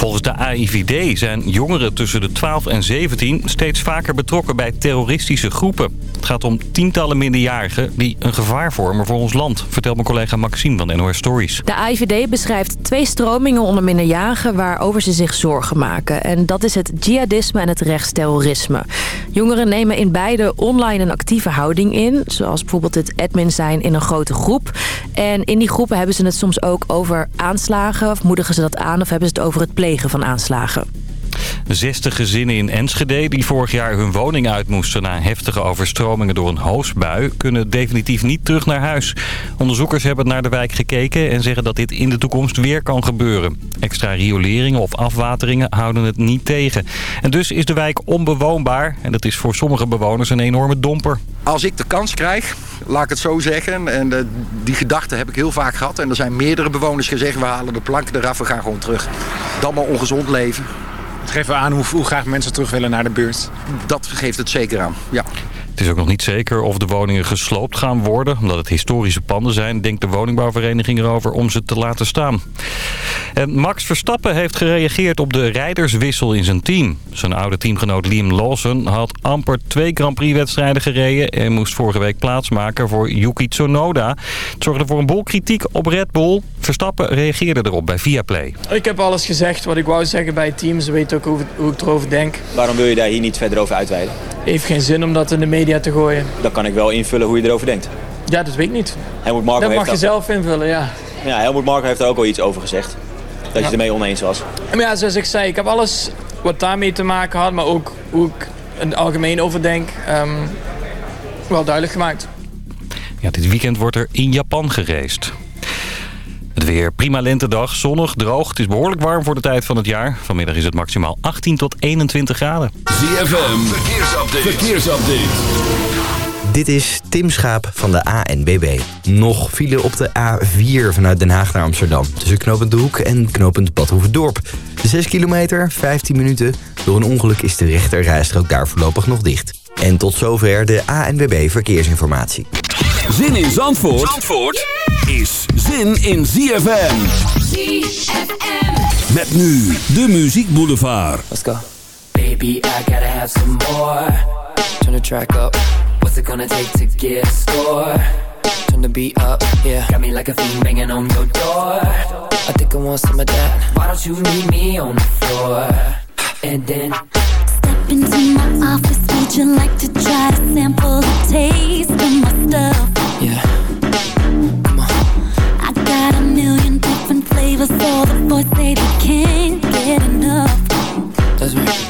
Volgens de AIVD zijn jongeren tussen de 12 en 17 steeds vaker betrokken bij terroristische groepen. Het gaat om tientallen minderjarigen die een gevaar vormen voor ons land, vertelt mijn collega Maxime van NOS Stories. De AIVD beschrijft twee stromingen onder minderjarigen waarover ze zich zorgen maken. En dat is het jihadisme en het rechtsterrorisme. Jongeren nemen in beide online een actieve houding in, zoals bijvoorbeeld het admin zijn in een grote groep. En in die groepen hebben ze het soms ook over aanslagen, of moedigen ze dat aan, of hebben ze het over het plegen van aanslagen. 60 gezinnen in Enschede die vorig jaar hun woning uit moesten... na heftige overstromingen door een hoosbui... kunnen definitief niet terug naar huis. Onderzoekers hebben naar de wijk gekeken... en zeggen dat dit in de toekomst weer kan gebeuren. Extra rioleringen of afwateringen houden het niet tegen. En dus is de wijk onbewoonbaar. En dat is voor sommige bewoners een enorme domper. Als ik de kans krijg, laat ik het zo zeggen... en de, die gedachte heb ik heel vaak gehad... en er zijn meerdere bewoners gezegd... we halen de planken eraf, we gaan gewoon terug. Dan maar ongezond leven. Het geeft aan hoe, graag mensen terug willen naar de buurt. Dat geeft het zeker aan, ja. Het is ook nog niet zeker of de woningen gesloopt gaan worden. Omdat het historische panden zijn, denkt de woningbouwvereniging erover om ze te laten staan. En Max Verstappen heeft gereageerd op de rijderswissel in zijn team. Zijn oude teamgenoot Liam Lawson had amper twee Grand Prix wedstrijden gereden... en moest vorige week plaatsmaken voor Yuki Tsunoda. Het zorgde voor een boel kritiek op Red Bull. Verstappen reageerde erop bij Viaplay. Ik heb alles gezegd wat ik wou zeggen bij het team. Ze weten ook hoe, hoe ik erover denk. Waarom wil je daar hier niet verder over uitweiden? Heeft geen zin om dat in de media te gooien. Dan kan ik wel invullen hoe je erover denkt. Ja, dat weet ik niet. Helmut Marko Dat heeft mag je zelf invullen, ja. Ja, Helmut Marko heeft er ook al iets over gezegd. Dat je ermee oneens was. Maar ja, zoals ik zei, ik heb alles wat daarmee te maken had, maar ook hoe ik in het algemeen over denk, ehm, wel duidelijk gemaakt. Ja, dit weekend wordt er in Japan gereisd. Het weer prima lentedag, zonnig, droog. Het is behoorlijk warm voor de tijd van het jaar. Vanmiddag is het maximaal 18 tot 21 graden. ZFM, verkeersupdate. verkeersupdate. Dit is Tim Schaap van de ANBB. Nog file op de A4 vanuit Den Haag naar Amsterdam. Tussen knooppunt De Hoek en knooppunt Badhoevedorp. De 6 kilometer, 15 minuten. Door een ongeluk is de rechterrijstrook daar voorlopig nog dicht. En tot zover de ANBB Verkeersinformatie. Zin in Zandvoort, Zandvoort is zin in ZFM. ZFM. Met nu de Muziek Boulevard. Let's go. Baby, I gotta have some more. Turn the track up. What's it gonna take to get a score? Turn the beat up, yeah. Got me like a fiend banging on your door. I think I want some of that. Why don't you meet me on the floor? And then Step into my office. Would you like to try to sample taste of my stuff? Yeah. I got a million different flavors. The boys say they can't get enough. That's right.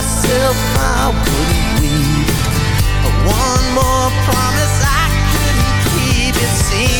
myself, I wouldn't leave. One more promise I couldn't keep, it seems.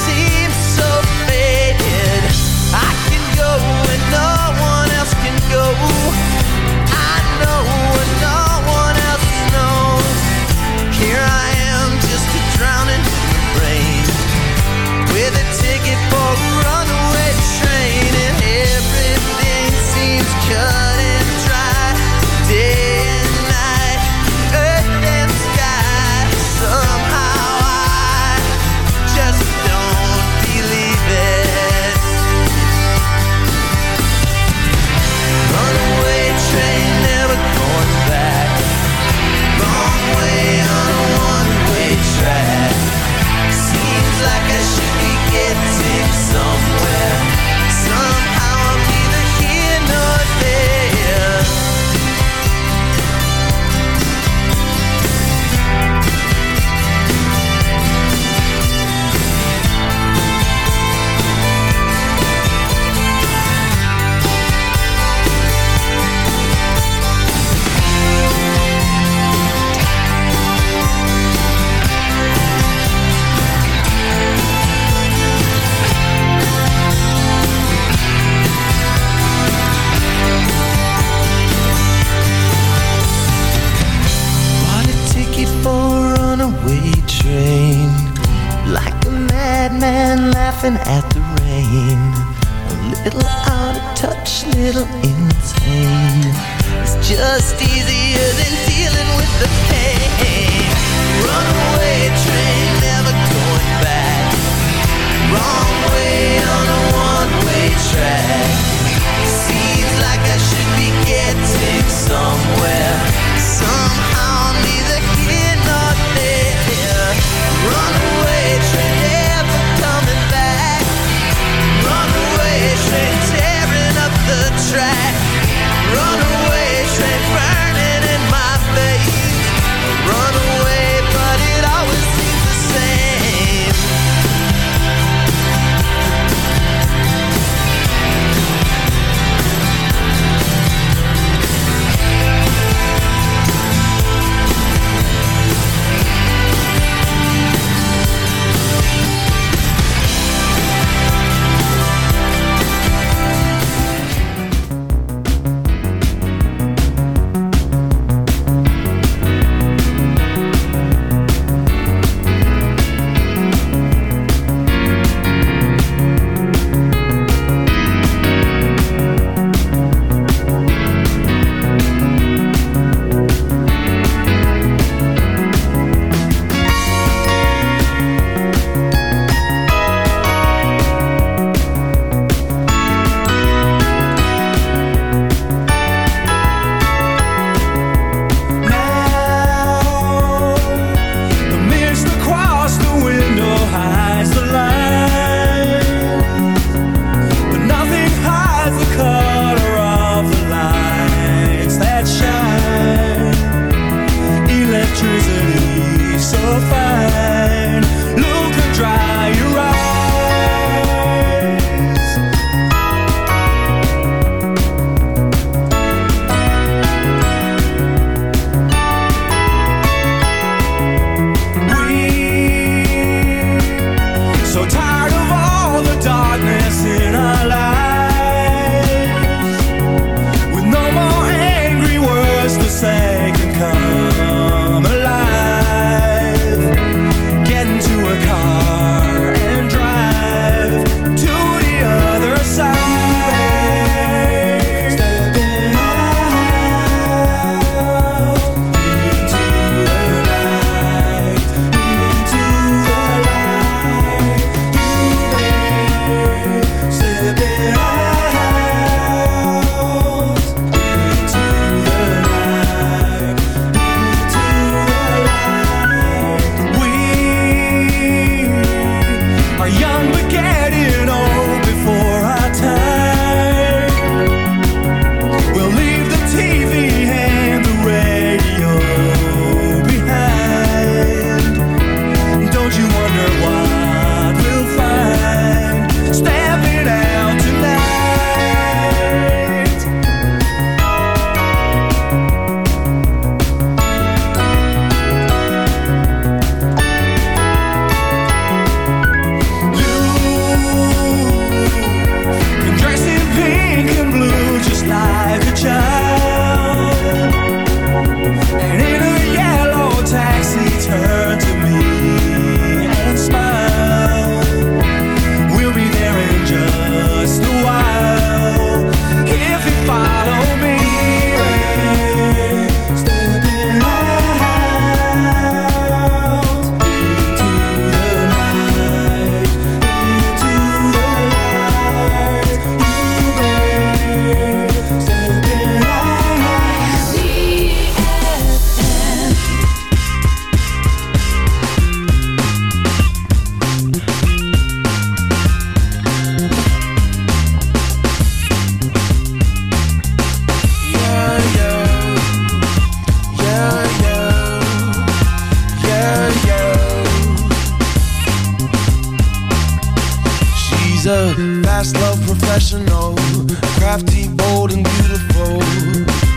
crafty, bold and beautiful.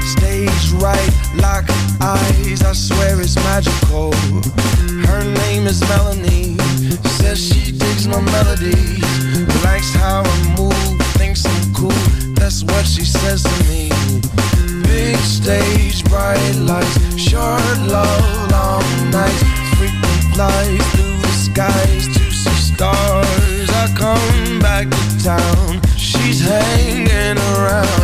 Stage right, lock eyes, I swear it's magical. Her name is Melanie, says she digs my melodies, likes how I move, thinks I'm cool. That's what she says to me. Big stage, bright lights, short love, long nights, frequent flies through the skies to see stars. I come back to town hanging around.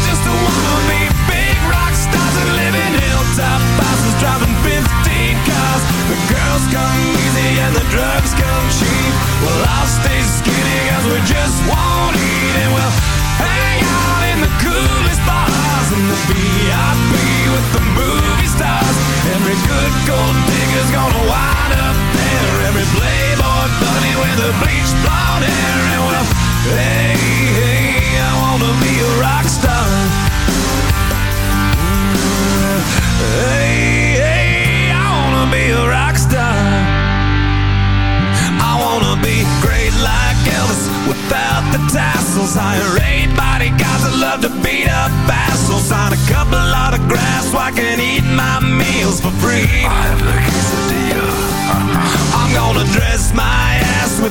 just wanna be big rock stars and live hilltop houses driving 15 cars. The girls come easy and the drugs come cheap. Well, I'll stay skinny we just won't eat and we'll hang out in the coolest bars in the VIP with the movie stars. Every good gold digger's gonna wind up there. Every playboy bunny with the bleached blonde hair. And well, hey, hey, I wanna be a rock star. Hey, hey, I wanna be a rock star. I wanna be great like Elvis without the tassels. Hire eight bodyguards that love to beat up assholes. Sign a couple autographs so I can eat my meals for free. I have the quesadilla. I'm gonna dress my ass with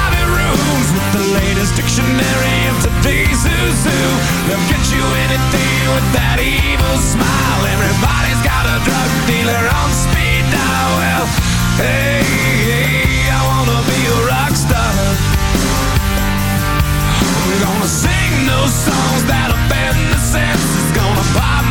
rooms with the latest dictionary of today's who's who. They'll get you anything with that evil smile. Everybody's got a drug dealer on speed dial. Well, hey, hey, I wanna be a rock star. I'm gonna sing those songs that offend the senses. Gonna pop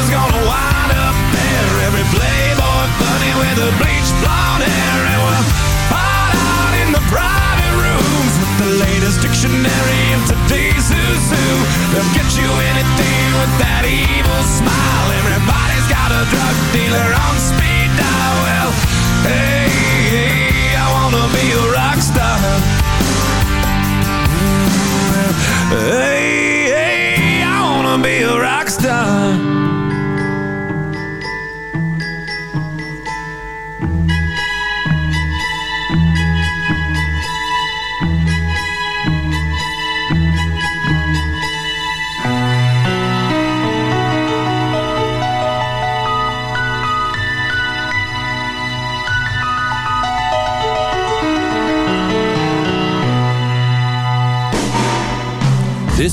digger's gonna wind up there. Every playboy bunny with the bleached blonde hair and we'll hide out in the private rooms with the latest dictionary of today's who's who. They'll get you anything with that evil smile. Everybody's got a drug dealer on speed dial. Well, hey, hey, I wanna be a rock star. Hey, hey, I wanna be a rock star.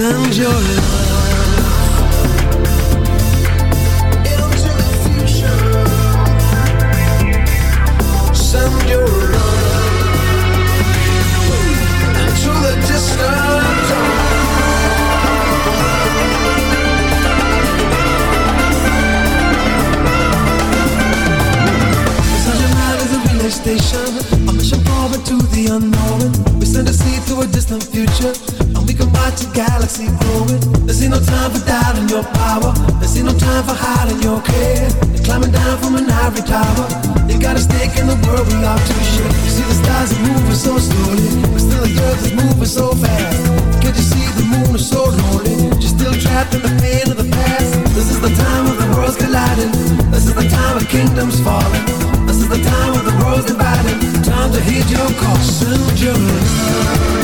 and joy. time for hiding your care. Climbing down from an ivory tower. you got a stake in the world we ought to share. You see the stars are moving so slowly, but still the earth is moving so fast. Can't you see the moon is so lonely? You're still trapped in the pain of the past. This is the time of the world's colliding. This is the time of kingdoms falling. This is the time of the world's dividing. Time to hit your course, soon, Julie.